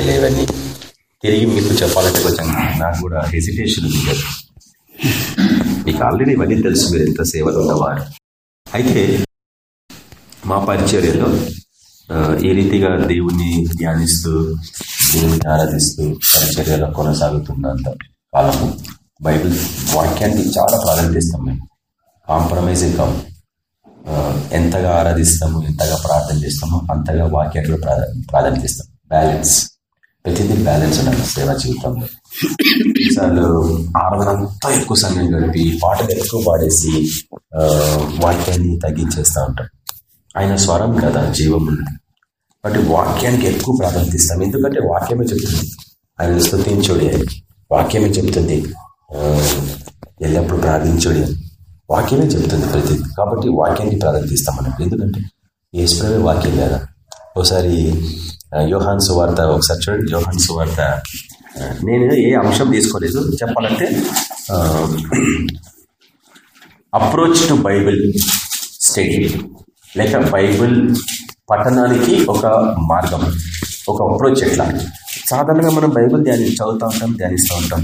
తెలియవన్నీ తిరిగి మీకు చెప్పాలంటే కొంచెం నాకు కూడా హెసిటేషన్ ఉంది. కదా మీకు ఆల్రెడీ ఇవన్నీ తెలుసు మీరు ఎంత సేవలు ఉన్నవారు. అయితే మా పరిచర్యలో ఈ రీతిగా దేవుణ్ణి ధ్యానిస్తూ దేవుణ్ణి ఆరాధిస్తూ పరిచర్యలో కొనసాగుతున్నంత కాలము బైబిల్ వాక్యానికి చాలా ప్రాధాన్యత ఇస్తాం మేము. కాంప్రమైజింగ్ కాం ఎంతగా ఆరాధిస్తాము ఎంతగా ప్రార్థన చేస్తామో అంతగా వాక్యానికి ప్రాధా- ప్రాధాన్యత ఇస్తాం. బ్యాలెన్స్ ప్రతిదీ బ్యాలెన్స్ ఉండాలి సేవ జీవితంలో. కొన్నిసార్లు ఆరాధనంతా ఎక్కువ సమయం గడిపి పాటలు ఎక్కువ పాడేసి వాక్యాన్ని తగ్గించేస్తూ ఉంటాం. ఆయన స్వరం కదా జీవం ఉన్నది. బట్ వాక్యానికి ఎక్కువ ప్రాధాన్యత ఇస్తాం. ఎందుకంటే వాక్యమే చెప్తుంది. ఆయన స్థుతించుడి వాక్యమే చెప్తుంది. ఎల్లప్పుడూ ప్రార్థించుడి వాక్యమే చెప్తుంది ప్రతి కాబట్టి వాక్యానికి ప్రాధాన్యత ఇస్తాం మనం ఎందుకంటే ఈశ్వరమే వాక్యం కదా. ఒకసారి యోహాన్ సువార్త ఒకసారి చూడండి యోహాన్ సువార్త. నేను ఏ అంశం తీసుకోలేదు. చెప్పాలంటే అప్రోచ్ టు బైబిల్ స్టడీ లేక బైబిల్ పఠనానికి ఒక మార్గం ఒక అప్రోచ్ ఎట్లా? సాధారణంగా మనం బైబిల్ ధ్యాని చదువుతూ ఉంటాం ధ్యానిస్తూ ఉంటాం.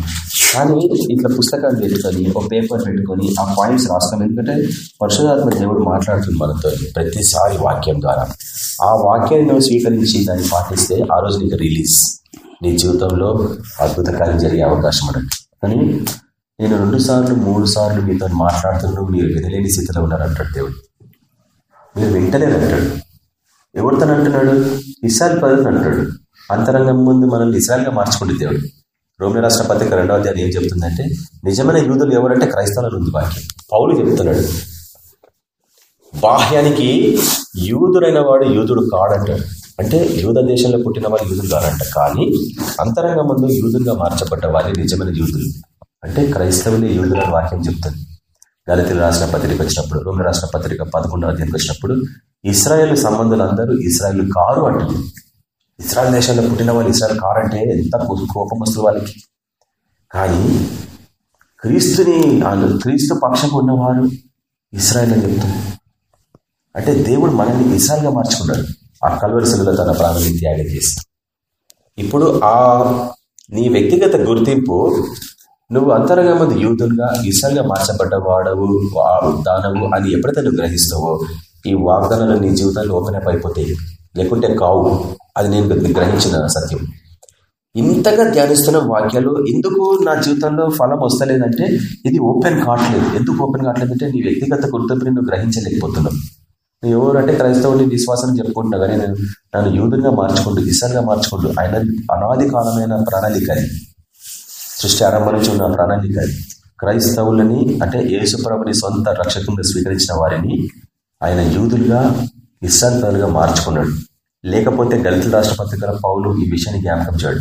కానీ ఇట్లా పుస్తకాలు పెట్టుకొని ఒక పేపర్ పెట్టుకొని ఆ పాయింట్స్ రాస్తాం. ఎందుకంటే పరిశుధాత్మ దేవుడు మాట్లాడుతుంది మనతో ప్రతిసారి వాక్యం ద్వారా. ఆ వాక్యాన్ని నువ్వు స్వీకరించి దాన్ని పాటిస్తే ఆ రోజు నీకు రిలీజ్. నీ జీవితంలో అద్భుత కార్యం జరిగే అవకాశం ఉన్నది కానీ నేను రెండు సార్లు మూడు సార్లు మీతో మాట్లాడుతున్నాను మీరు వినలేని స్థితిలో ఉన్నారంటాడు దేవుడు. మీరు వింటలేరు అంటాడు. ఎవరితో అంటున్నాడు? ఇసారి ప్రజలు అంటాడు అంతరంగం ముందు మనల్ని ఇస్రాయల్గా మార్చుకుంటే దేవుడు. రోమిల రాష్ట్ర పత్రిక రెండవ అధ్యాయం ఏం చెప్తుందంటే నిజమైన యూదులు ఎవరంటే క్రైస్తవులు ఉంది వాక్యం. పౌలు చెప్తున్నాడు బాహ్యానికి యూదుడైన వాడు యూదుడు కాడంటాడు. అంటే యూద దేశంలో పుట్టిన వాడు యూదులు కాడంట. కానీ అంతరంగ ముందు యూదులుగా మార్చబడ్డ వారి నిజమైన యూదులు. అంటే క్రైస్తవులే యూదుల వాక్యం చెప్తుంది. దళితులు రాసిన పత్రిక వచ్చినప్పుడు రోమి రాసిన పత్రిక పదకొండవ అధ్యాయంకి వచ్చినప్పుడు ఇస్రాయేల్ సంబంధులందరూ ఇస్రాయేల్ కారు అంటుంది. ఇస్రాయల్ దేశంలో పుట్టిన వాళ్ళు ఇస్రాయల్ కారంటే ఎంత కోపం వస్తుంది వాళ్ళకి. కానీ క్రీస్తుని వాళ్ళు క్రీస్తు పక్షంగా ఉన్నవారు ఇస్రాయల్ అని చెప్తుంది అంటే దేవుడు మనల్ని ఇస్రాయల్గా మార్చుకున్నాడు. ఆ కల్వరిసలలో తన ప్రాణాన్ని త్యాగం చేసి. ఇప్పుడు ఆ నీ వ్యక్తిగత గుర్తింపు నువ్వు అంతరంగా మంది యూదులుగా ఇసలుగా మార్చబడ్డ వాడవు వా- దానవు అని ఎప్పుడైతే నువ్వు గ్రహిస్తావో ఈ వాగ్దానాలు నీ జీవితాల్లో ఓపెన్ అప్ అయిపోతాయి లేకుంటే కావు. అది నేను గ్రహించిన సత్యం. ఇంతగా ధ్యానిస్తున్న వాక్యాలు ఎందుకు నా జీవితంలో ఫలం వస్తలేదంటే ఇది ఓపెన్ కావట్లేదు. ఎందుకు ఓపెన్ కావట్లేదంటే నీ వ్యక్తిగత గుర్తింపుని నువ్వు గ్రహించలేకపోతున్నావు. నువ్వు ఎవరంటే క్రైస్తవుని విశ్వాసం చెప్పుకుంటున్నా కానీ నేను నన్ను యూదుగా మార్చుకుంటూ ఇసల్గా మార్చుకుంటూ ఆయన అనాది కాలమైన ప్రణాళిక అది సృష్టి ఆరంభం నుంచి ఉన్న ప్రణాళిక అది క్రైస్తవులని అంటే యేసుప్రభుని సొంత రక్షకంగా స్వీకరించిన వారిని ఆయన యూదులుగా ఇస్సాలుగా మార్చుకున్నాడు. లేకపోతే దళితుల రాష్ట్ర పత్రికల పౌలు ఈ విషయాన్ని జ్ఞాపకం చేయడు.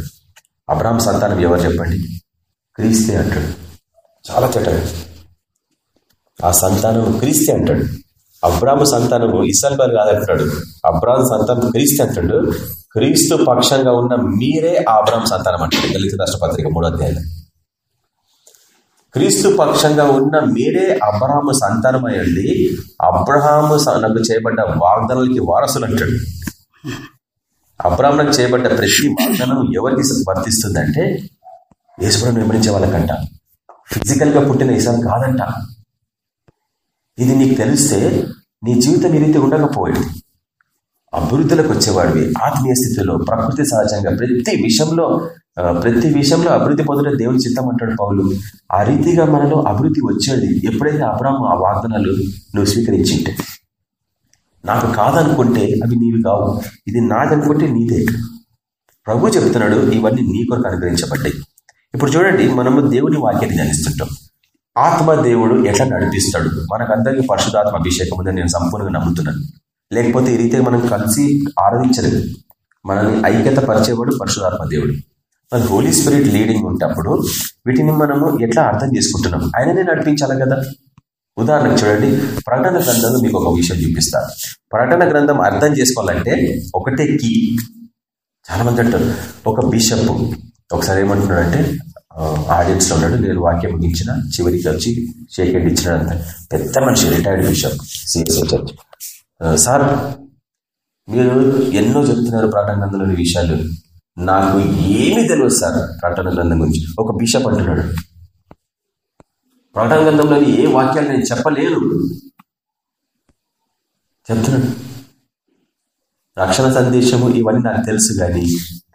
అబ్రాహం సంతానం ఎవరు చెప్పండి? క్రీస్తే అంటాడు. చాలా చెట్టడు ఆ సంతానం క్రీస్తే అంటాడు. అబ్రాహ్మ సంతానము ఇస్రాల్ గారు కాదంటాడు అబ్రాహం సంతానం క్రీస్తే అంటాడు. క్రీస్తు పక్షంగా ఉన్న మీరే ఆ అబ్రాహ్మ సంతానం అంటాడు. దళిత రాష్ట్ర పత్రిక మూడో అధ్యాయంలో. క్రీస్తు పక్షంగా ఉన్న మీరే అబ్రహాము సంతానం అబ్రహాము నాకు చేయబడ్డ వాగ్దానాలకి వారసులు అంటాడు అబ్రాహ్మణకు చేయబడ్డ ప్రతి వాగ్దానం ఎవరికి వర్తిస్తుందంటే ఈశ్వరం విమరించే వాళ్ళకంట. ఫిజికల్గా పుట్టిన ఈశ్వరం కాదంట. ఇది నీకు తెలిస్తే నీ జీవితం ఈ రీతి ఉండకపోయేది. అభివృద్ధిలోకి వచ్చేవాడివి. ఆత్మీయ స్థితిలో ప్రకృతి సహజంగా ప్రతి విషయంలో ప్రతి విషయంలో అభివృద్ధి పొందడం దేవుని చిత్తం అంటాడు పౌలు. ఆ రీతిగా మనలో అభివృద్ధి వచ్చేది ఎప్పుడైతే అబ్రాహ్మ ఆ వాగ్దానాలు నువ్వు స్వీకరించింటే. నాకు కాదనుకుంటే అవి నీవి కావు. ఇది నాదనుకుంటే నీదే. ప్రభు చెప్తున్నాడు ఇవన్నీ నీ కొరకు అనుగ్రహించబడ్డాయి. ఇప్పుడు చూడండి మనము దేవుని వాక్యాన్ని ధ్యానిస్తుంటాం. ఆత్మ దేవుడు ఎట్లా నడిపిస్తాడు? మనకందరికీ పరిశుధాత్మ అభిషేకం ఉందని నేను సంపూర్ణంగా నమ్ముతున్నాను. లేకపోతే ఈ రీతిగా మనం కలిసి ఆరాధించలేదు మనల్ని ఐక్యత పరిచేవాడు పరిశుధాత్మ దేవుడు. మన హోలీ స్పిరిట్ లీడింగ్ ఉంటప్పుడు వీటిని మనము ఎట్లా అర్థం చేసుకుంటున్నాం? ఆయననే నడిపించాలి కదా. ఉదాహరణకు చూడండి ప్రకటన గ్రంథంలో మీకు ఒక విషయం చూపిస్తారు ప్రకటన గ్రంథం అర్థం చేసుకోవాలంటే ఒకటే కీ. చాలా మంది అంటారు ఒక బిషప్ ఒకసారి ఏమంటున్నాడంటే ఆడియన్స్లో ఉన్నాడు నేను వాక్యం ముగించిన చివరికి వచ్చి షేక్ హ్యాండ్ ఇచ్చినాడంత పెద్ద మనిషి retired bishop CSI church sir మీరు ఎన్నో చెప్తున్నారు ప్రకటన గ్రంథంలోని విషయాలు. నాకు ఏమి తెలియదు సార్ ప్రకటన గ్రంథం గురించి. ఒక బిషప్ అంటున్నాడు. ప్రకటన గ్రంథంలోని ఏ వాక్యాలు నేను చెప్పలేను. చెప్తున్నాడు. రక్షణ సందేశము ఇవన్నీ నాకు తెలుసు కానీ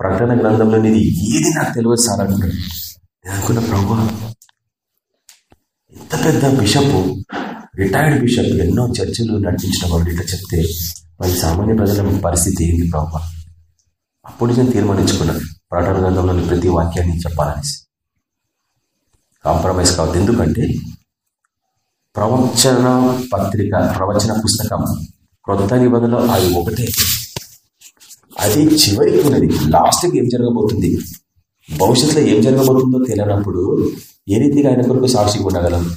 ప్రకటన గ్రంథంలోనిది ఏది నాకు తెలియదు సార్ అంటున్నాడు. నేను అనుకున్న ప్రభు ఎంత పెద్ద బిషప్ రిటైర్డ్ బిషప్ ఎన్నో చర్చలు నడిపించిన వాడు ఇట్లా చెప్తే మరి సామాన్య ప్రజల పరిస్థితి ఏంది ప్రభు? అప్పుడు నేను తీర్మానించుకున్నాను. ప్రకటన గ్రంథంలోని ప్రతి వాక్యాన్ని చెప్పాలనేసి. కాంప్రమైజ్ కావద్దు. ఎందుకంటే ప్రవచన పత్రిక ప్రవచన పుస్తకం క్రొత్త నిబంధనలో అది ఒకటే. అది చివరికి ఉన్నది. లాస్ట్కి ఏం జరగబోతుంది? భవిష్యత్తులో ఏం జరగబోతుందో తెలియనప్పుడు ఏ రీతిగా ఆయన కొరకు సాక్షిగా ఉండగలం?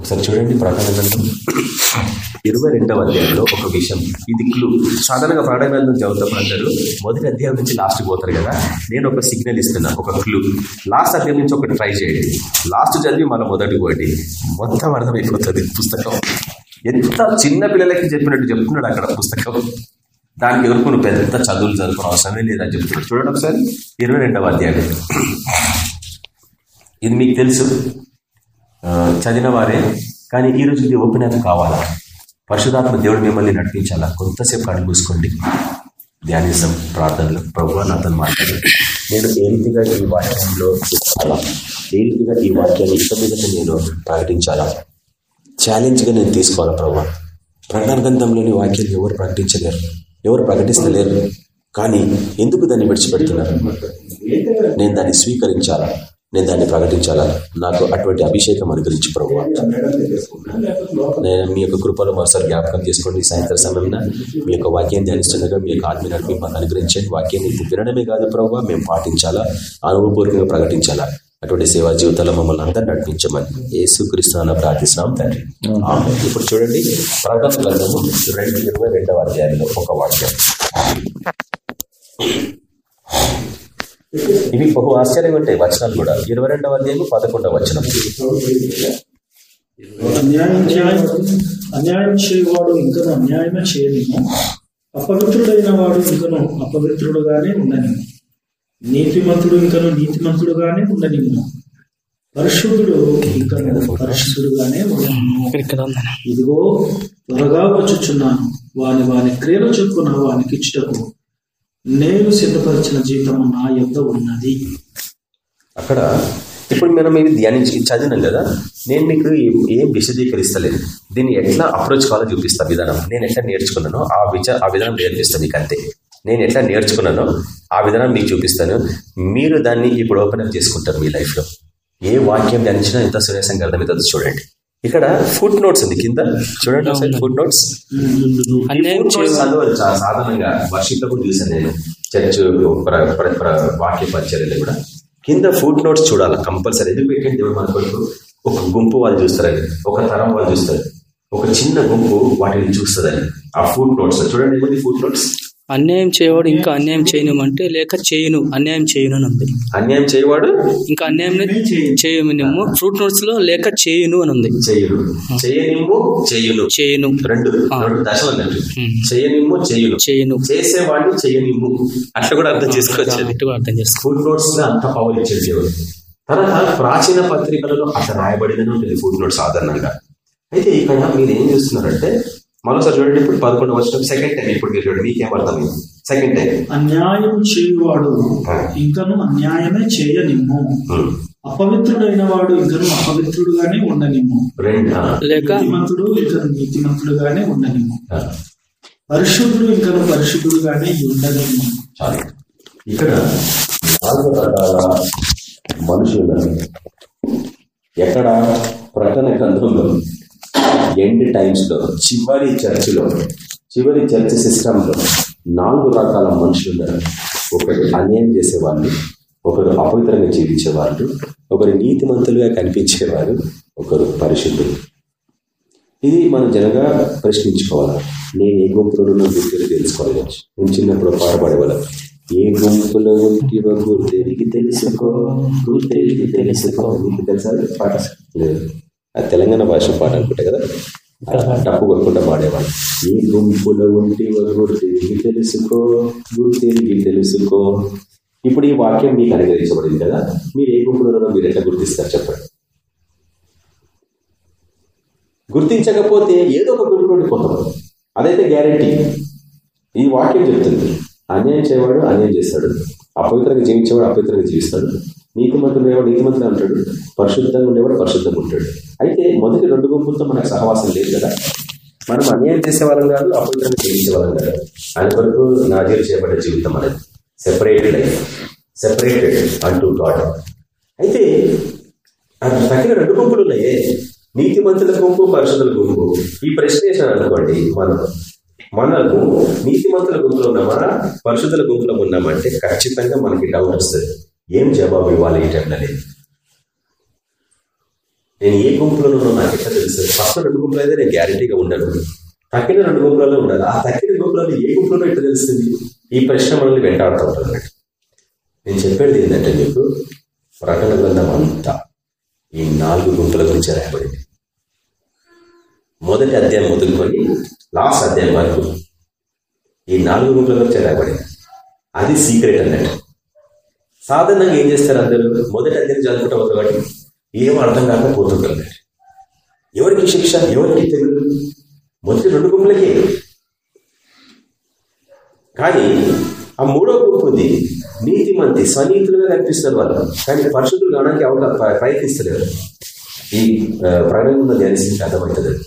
ఒకసారి చూడండి ప్రకటన గ్రంథం. ఇరవై రెండవ అధ్యాయంలో ఒక విషయం ఇది క్లూ సాధారణంగా ప్రకటన గ్రంథం చదువుతాం అంటారు? మొదటి అధ్యాయం నుంచి లాస్ట్ పోతారు కదా. నేను ఒక సిగ్నల్ ఇస్తున్నా ఒక క్లూ లాస్ట్ అధ్యాయం నుంచి ఒకటి ట్రై చేయండి. లాస్ట్ చదివి మన మొదటి పోటీ మొత్తం అర్థమైపోతుంది పుస్తకం. ఎంత చిన్న పిల్లలకి చెప్పినట్టు చెప్తున్నాడు అక్కడ పుస్తకం. దానికి ఎదుర్కొని నువ్వు పెద్ద చదువులు చదువుకున్న అవసరమే లేదని చెప్తున్నాడు. చూడండి ఒకసారి. ఇరవై రెండవ అధ్యాయం. ఇది మీకు తెలుసు. చదివిన వారే కానీ ఈ రోజు ఇది ఓపెన్ యాప్ కావాలా? పరిశుధాత్మ దేవుడు మిమ్మల్ని నడిపించాలా? కొంతసేపు కళ్ళు మూసుకోండి. ధ్యానిజం ప్రార్థనలు. ప్రభు నాతో మాట్లాడు. నేను ఏ రీతిగా ఈ వాక్యంలో చెప్పాలా ఏ రీతిగా ఈ వాక్యాన్ని ఇక మీద నేను ప్రకటించాలా? ఛాలెంజ్గా నేను తీసుకోవాలా ప్రభు? ప్రకటన గ్రంథంలోని వాక్యాలు ఎవరు ప్రకటించలేరు? ఎవరు ప్రకటిస్తలేరు? కానీ ఎందుకు దాన్ని విడిచిపెడుతున్నారు? నేను దాన్ని స్వీకరించాలా? నేను దాన్ని ప్రకటించాలా? నాకు అటువంటి అభిషేకం అనుగ్రహించి ప్రభు నేను మీ యొక్క కృపలో మరోసారి జ్ఞాపకం చేసుకోండి. సాయంత్రం సమయంలో మీ యొక్క వాక్యం ధ్యానిస్తుండగా మీ యొక్క ఆత్మీయ నడిపి మాకు అనుగ్రహించండి. వాక్యాన్ని వినడమే కాదు ప్రభు మేము పాటించాలా? అనుభవపూర్వకంగా ప్రకటించాలా? అటువంటి సేవా జీవితాల్లో మమ్మల్ని అందరూ నడిపించమని ఏసుక్రీస్తున్న ప్రార్థిస్తున్నాం తండ్రి. ఇప్పుడు చూడండి ప్రకటన గ్రంథము రెండు ఇరవై రెండవ అధ్యాయంలో ఒక వాక్యం. ఇవి బహు ఆశ్చర్యంగా ఉంటాయి వచనాలు కూడా. ఇరవై రెండవ అధ్యాయం పదకొండవ వచనం. అన్యాయం చేయవాడు ఇంకను అన్యాయమే చేయలేము అపవిత్రుడైన వాడు ఇంకను అపవిత్రుడుగానే ఉండని నీతిమంతుడు ఇంకను నీతిమంతుడుగానే ఉండనిమ్ము పరిశుద్ధుడు ఇంకను పరిశుద్ధుడుగానే ఉండనిమ్ము ఇదిగో త్వరగా వచ్చుచున్నాను. వాని వాని క్రియలు చొప్పున వానికి ఇచ్చుటకు నేను సిద్ధపరిచిన జీవితం నా యొక్క ఉన్నది. అక్కడ ఇప్పుడు మనం ఇది ధ్యానించి చదివినాం కదా నేను మీకు ఏం విశదీకరిస్తలేదు దీన్ని ఎట్లా అప్రోచ్ కావాలో చూపిస్తా విధానం. నేను ఎట్లా నేర్చుకున్నానో ఆ విచార ఆ విధానం నేర్పిస్తాను మీకు అంతే నేను ఎట్లా నేర్చుకున్నానో ఆ విధానం మీకు చూపిస్తాను. మీరు దాన్ని ఇప్పుడు ఓపెన్ అప్ చేసుకుంటారు మీ లైఫ్లో ఏ వాక్యం ధ్యానించినా ఎంత సురేషంగా అర్థమవుతుందో చూడండి. ఇక్కడ ఫుడ్ నోట్స్ ఉంది. కింద చూడండి ఒకసారి ఫుడ్ నోట్స్ చదవాలి సాధారణంగా వర్షిప్ కూడా చూసాను నేను చర్చ్ వాక్య పరిచర్యలు కూడా. కింద ఫుడ్ నోట్స్ చూడాలి కంపల్సరీ ఎందుకు పెట్టండి దేవుడు మన కొరకు ఒక గుంపు వాళ్ళు చూస్తారని ఒక తరం వాళ్ళు చూస్తారు ఒక చిన్న గుంపు వాటిని చూస్తుందని ఆ ఫుడ్ నోట్స్ చూడండి ఏముంది ఫుడ్ నోట్స్ అన్యాయం చేయవాడు ఇంకా అన్యాయం చేయను అంటే లేక చేయను అన్యాయం చేయను అని ఉంది అన్యాయం చేయవాడు ఇంకా అన్యాయం చేయము ఫ్రూట్ నోట్స్లో లేక చేయను అని ఉంది చేయను. చేయనిమ్ము చేయును. చేయను. రెండు. దశలు చేయనిమ్ము చేయును. చేయను. చేసేవాడిని చేయనిమ్ము అట్లా కూడా అర్థం చేసుకోవచ్చు. అర్థం చేసుకో ఫుడ్ నోట్స్ అంత పవర్ ఇచ్చేది దేవుడు. తర్వాత ప్రాచీన పత్రికలలో అట్లా రాయబడిందని ఉంటుంది ఫుడ్ నోట్స్ సాధారణంగా అయితే ఇక్కడ మీరు ఏం చేస్తున్నారంటే మరోసారి చూడండి ఇప్పుడు పదకొండు వచ్చిన సెకండ్ టైం ఇప్పుడు మీరు చూడండి మీకేం అర్థమైంది? సెకండ్ టైం అన్యాయం చేయువాడు ఇంకను అన్యాయమే చేయనిమ్ము. అపవిత్రుడైన వాడు ఇంకను అపవిత్రుడుగానే ఉండనిమ్ము. లేక నీతిమంతుడు ఇంకను నీతిమంతుడుగానే ఉండనిమ్ము. పరిశుద్ధుడు ఇంకను పరిశుద్ధుడుగానే ఉండనిమ్ము. చాలు. ఇక్కడ నాలుగు రకాల మనుషులు ఎక్కడ ప్రకటన గ్రంథంలో ఎండ్ టైమ్స్లో చివరి చర్చిలో చివరి చర్చ్ సిస్టంలో నాలుగు రకాల మనుషులు ఉన్నారు. ఒకరు అన్యాయం చేసేవాళ్ళు ఒకరు అపవిత్రంగా జీవించేవాళ్ళు ఒకరు నీతిమంతులుగా కనిపించేవారు ఒకరు పరిశుద్ధులు. ఇది మనం జనగా ప్రశ్నించుకోవాలి? నేను ఏ గుంపులో గుర్తులు తెలుసుకోవాలి నేను చిన్నప్పుడు పాడబడేవాళ్ళం. ఏ గుంపులో ఉంటివో గుర్తెరిగి తెలుసుకో గుర్తెరిగి తెలుసుకో. నీకు తెలుసా? పాట లేదు. అది తెలంగాణ భాష పాట అనుకుంటే కదా? డప్పు కొట్టుకుంటా పాడేవాడు ఏ గుంపులో ఉంటివో గుర్తెరిగి తెలుసుకో గుర్తెరిగి తెలుసుకో. ఇప్పుడు ఈ వాక్యం మీకు అనుగ్రహించబడింది కదా? మీరు ఏ గుంపులో మీరు ఎట్లా గుర్తిస్తారు చెప్పండి? గుర్తించకపోతే ఏదో ఒక గుంపు నుండి పోతాం అదైతే గ్యారంటీ. ఈ వాక్యం చెప్తుంది. అన్యాయం చేయవాడు అన్యాయం చేస్తాడు. అపవిత్రంగా జీవించేవాడు అపవిత్రంగా జీవిస్తాడు. నీతిమంతుడు ఉండేవాడు నీతిమంతుడు అంటాడు. పరిశుద్ధంగా ఉండేవాడు పరిశుద్ధంగా ఉంటాడు. అయితే మొదటి రెండు గుంపులతో మనకు సహవాసం లేదు కదా? మనం అన్యాయం చేసే వాళ్ళం కాదు అపవిత్రంగా జీవించే వాళ్ళం కాదు. ఆయన వరకు నాజీలు చేయబడే జీవితం అనేది సెపరేటెడ్ సెపరేటెడ్ అంటూ గాడ్ అయితే తగిన రెండు గుంపులు ఉన్నాయే. నీతిమంతుల గుంపు పరిశుద్ధుల గుంపు. ఈ ప్రశ్న వేసాను అనుకోండి మనం. మనము నీతిమంతుల గుంపులో ఉన్నామా? పరిశుద్ధుల గుంపులో ఉన్నామంటే ఖచ్చితంగా మనకి డౌట్ వస్తుంది. ఏం జవాబు ఇవ్వాలి ఈ టైంలో నేను? ఏ గుంపులో ఉన్నానో నాకు ఎట్లా తెలుసు? ఫస్ట్ రెండు గుంపులు అయితే నేను గ్యారంటీగా ఉండను. తక్కిన రెండు గుంపులలో ఉండాలి. ఆ తక్కిన గుంపులలో ఏ గుంపులో ఎట్లా తెలుస్తుంది? ఈ ప్రశ్న మనల్ని వెంటాడుతూ ఉంటుంది. నేను చెప్పేది ఏంటంటే మీకు ప్రకటన గ్రంథం అంతా ఈ నాలుగు గుంపుల గురించి రాయబడింది. మొదటి అధ్యాయం మొదలుకొని లాస్ట్ అధ్యాయం వరకు ఈ నాలుగు గుంపుల గురించి అది సీక్రెట్ అన్నట్టు. సాధారణంగా ఏం చేస్తారు అందరూ? మొదటి అధ్యాయం చదువుకుంటాం ఒకటి ఏం అర్థం కాకపోతుంటారు ఎవరికి శిక్ష? ఎవరికి తెలుగు మొదటి రెండు గుంపులకి కానీ ఆ మూడో గుంపు ఉంది. నీతిమంతి స్వనీతులుగా కనిపిస్తారు వాళ్ళు. కానీ పరిశుద్ధులు కావడానికి అవకాశం ప్రయత్నిస్తలేరు. ఈ ప్రకటన ధ్యానిస్తే అర్థమవుతుంది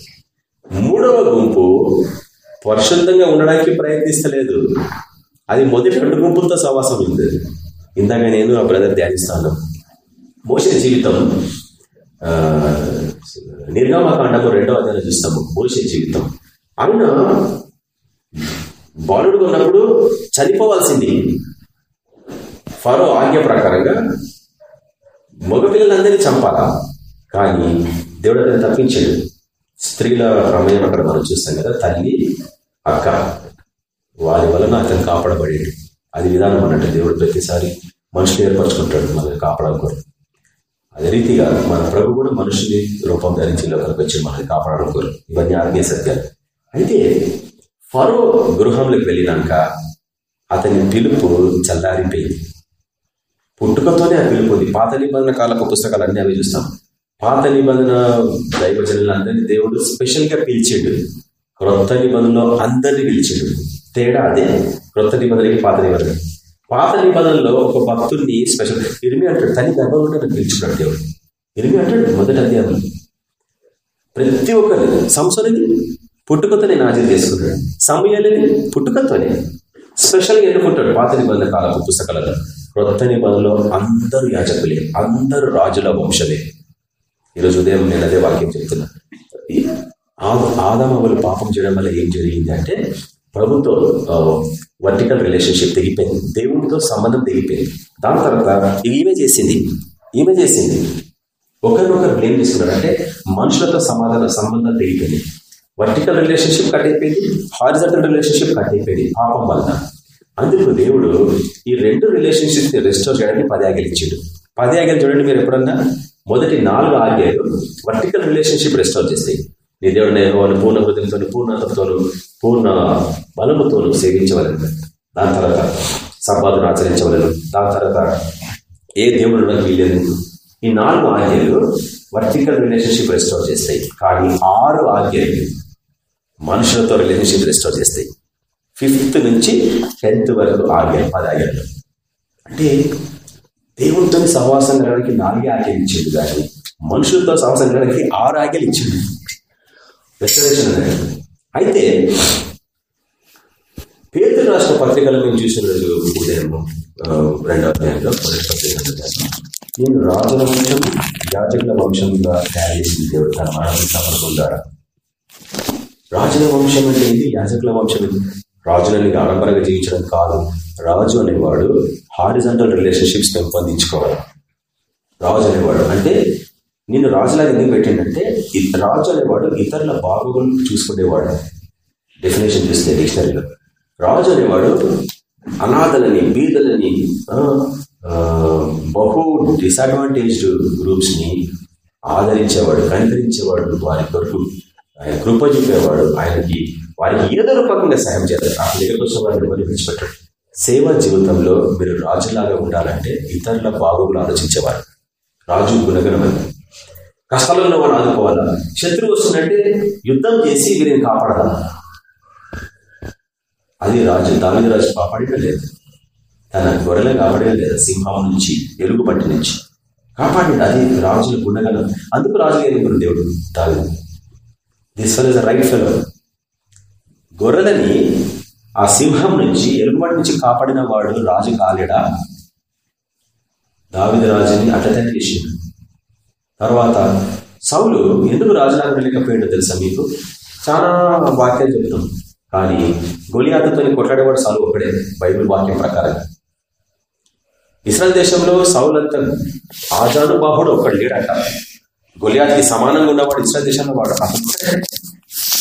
మూడవ గుంపు పరిశుద్ధంగా ఉండడానికి ప్రయత్నిస్తలేదు. అది మొదటి రెండు గుంపులతో సవాసం ఉంది. ఇందాక నేను ఆ బ్రదర్ ధ్యానిస్తాను. మోసే జీవితం నిర్గమకాండము రెండవ అధ్యాయం చూస్తాము. మోసే జీవితం. ఆయన బాలుడు ఉన్నప్పుడు చనిపోవాల్సింది. ఫరో ఆజ్ఞ ప్రకారంగా మగపిల్లలందరినీ చంపాలా? కానీ దేవుడు అతను తప్పించాడు. స్త్రీల ప్రమేయం అక్కడ మనం చూస్తాం కదా తల్లి అక్క వారి వలన అతను కాపాడబడేది అది విధానం అన్నట్టు దేవుడు ప్రతిసారి మనుషులు ఏర్పరచుకుంటాడు మనల్ని కాపాడాలనుకోరు అదే రీతిగా మన ప్రభు కూడా మనుషుని రూపం ధరించి లోపలికి వచ్చి మనల్ని కోరు ఇవన్నీ ఆత్మీయ సత్యాలు. అయితే ఫరో గృహంలోకి వెళ్ళినాక అతని పిలుపు చల్లారిపోయింది. పుట్టుకతోనే ఆ పిలుపు ఉంది. పాత నిబంధన కాలపు పుస్తకాలు అన్ని అవి చూస్తాం. పాత నిబంధన దైవజనులందరినీ దేవుడు స్పెషల్గా పిలిచాడు. క్రొత్త నిబంధనలో అందరినీ పిలిచిండు. తేడా అదే. క్రొత్త నిబంధనకి పాత నిబంధన. పాత నిబంధనలో ఒక భక్తుడిని స్పెషల్ ఇరిమి అంటాడు తల్లి గర్భంలో పిలుచుకున్నాడు దేవుడు. ఇరిమి అంటాడు మొదటి అధ్యాయం ప్రతి ఒక్కరు సంసోని పుట్టుకతోనే నాజీ చేసుకున్నాడు. సమయాలని పుట్టుకతోనే. స్పెషల్గా ఎన్నుకుంటాడు పాత నిబంధన కాలపు పుస్తకాలలో. క్రొత్త నిబంధనలో అందరూ యాజకులే అందరూ రాజుల వంశమే. ఈరోజు ఉదయం నేను అదే వాక్యం చెప్తున్నాను ఆదామవులు పాపం చేయడం వల్ల ఏం జరిగింది అంటే ప్రభుత్వం వర్టికల్ రిలేషన్షిప్ తెగిపోయింది. దేవుడితో సంబంధం తెగిపోయింది. దాని తర్వాత ఈమె చేసింది. ఈమె చేసింది. ఒకరినొకరు బ్లేమ్ చేసుకున్నారు. అంటే మనుషులతో సమాధాన సంబంధం తెగిపోయింది. వర్టికల్ రిలేషన్షిప్ కట్ అయిపోయింది. హారిజంటల్ రిలేషన్షిప్ కట్ అయిపోయింది పాపం వలన. అందుకు దేవుడు ఈ రెండు రిలేషన్షిప్ని రెస్టోర్ చేయడానికి పది ఆజ్ఞలు ఇచ్చిండు. పది ఆజ్ఞలు చూడండి మీరు ఎప్పుడన్నా. మొదటి నాలుగు ఆజ్ఞలు వర్టికల్ రిలేషన్షిప్ రెస్టోర్ చేస్తాయి. నీ దేవుడు నేను వాళ్ళు పూర్ణ హృదయంతో పూర్ణతతోను పూర్ణ బలముతోను సేవించవలను. దాని తర్వాత సంపాదన ఆచరించవలను. దాని తర్వాత ఏ దేవుడు నాకు వీలేదు ఈ నాలుగు ఆజ్ఞలు వర్టికల్ రిలేషన్షిప్ రెస్టోర్ చేస్తాయి. కానీ ఆరు ఆజ్ఞలు మనుషులతో రిలేషన్షిప్ రెస్టోర్ చేస్తాయి. ఫిఫ్త్ నుంచి టెన్త్ వరకు ఆజ్ఞలు పది ఆజ్ఞలు అంటే దేవునితో సహవాసం కలగడానికి నాలుగే ఆజ్ఞలు ఇచ్చింది కానీ మనుషులతో సహవాసం కలగడానికి ఆరు ఆజ్ఞలు ఇచ్చింది రెస్టరేషన్ అయితే పేరు రాష్ట్ర పత్రికలు మేము చూసిన రోజు ఉదయం రెండవ అధ్యాయంలో మొదటి పత్రిక నేను రాజుల వంశం యాజకుల వంశంగా తయారు చేసింది దేవుడు తన మరణం సమర్పం ద్వారా. రాజుల వంశం అంటే ఏంటి? యాజకుల వంశం రాజులని ఆడంబరంగా జీవించడం కాదు. రాజు అనేవాడు హారిజంటల్ రిలేషన్షిప్స్ పెంపొందించుకోవాలి. రాజు అనేవాడు అంటే నేను రాజులాగా ఎందుకు పెట్టిండంటే రాజు అనేవాడు ఇతరుల బాగోగులు చూసుకునేవాడు. డెఫినేషన్ చూస్తే డిక్షనరీలో రాజు అనేవాడు అనాథలని బీదలని బహు డిసడ్వాంటేజ్డ్ గ్రూప్స్ని ఆదరించేవాడు కనికరించేవాడు వారి కొరకు. ఆయన కృప చూపేవాడు. ఆయనకి వారికి ఏదో రూపకంగా సాయం చేస్తారు నాకు లేకపోతే వారిని ఎవరిని విడిచిపెట్టాడు సేవ జీవితంలో మీరు రాజులాగా ఉండాలంటే ఇతరుల బాగోగులు ఆలోచించేవారు. రాజు గుణగణమని. కష్టాలలో మనం ఆదుకోవాలా? శత్రువు వస్తుందంటే యుద్ధం చేసి వీరిని కాపాడాలా? అది రాజు దాని రాజు కాపాడటం లేదు. తన గొర్రెలు కాపాడే లేదు సింహం నుంచి ఎలుగుబంటి నుంచి కాపాడి అది రాజుల గుణగలం అందుకు రాజు ఎరుగురు దేవుడు దావి this fell is right fellow గొర్రెలని ఆ సింహం నుంచి ఎలుగుబడి నుంచి కాపాడిన వాడు రాజు కాలేడా? దావిద రాజుని అటెండ్ తర్వాత సౌలు ఎందుకు రాజులాగా వెళ్ళకపోయాడో తెలుసా మీకు? చాలా వాక్యాలు చెప్తాం కానీ గొలియాతతో కొట్లాడేవాడు సౌలు ఒకడే బైబిల్ వాక్యం ప్రకారం. ఇస్రాయల్ దేశంలో సౌలంత ఆజానుబాహుడు ఒకడు లేడట. గొలియాతకి సమానంగా ఉన్నవాడు ఇస్రాయల్ దేశంలో వాడు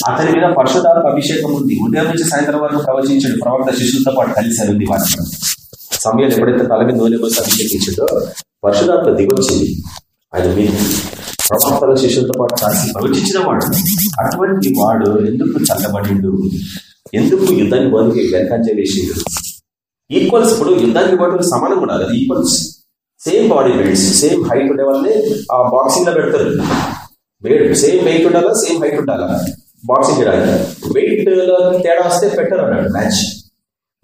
అతని మీద పరశుధాత్మ అభిషేకం ఉంది. ఉదయం నుంచి సాయంత్రం వరకు ప్రవచించాడు. ప్రవక్త శిష్యులతో పాటు కలిసి ఉంది వాటి సమయాలు ఎప్పుడైతే తల మీద నూనె పోసి అభిషేకించిందో పరశుధాత్మ దిగొచ్చింది. ఆయన మీద. ప్రవక్తల శిష్యులతో పాటు కలిసి ప్రవచించిన వాడు. అటువంటి వాడు ఎందుకు చల్లబడిండు? ఎందుకు యుద్ధాన్ని బోధికి వెనకంజ వేసిండు ఈక్వల్స్ ఇప్పుడు యుద్ధానికి పాటు సమానం ఉండాలి అది equals same body builds same height ఉండే వాళ్ళని ఆ బాక్సింగ్లో పెడతారు. వేడు. సేమ్ వెయిట్ ఉండాలా? సేమ్ హైట్ ఉండాలా? బాక్సింగ్ చేయడానికి వెయిట్లో తేడా వస్తే పెట్టరు అన్నాడు మ్యాచ్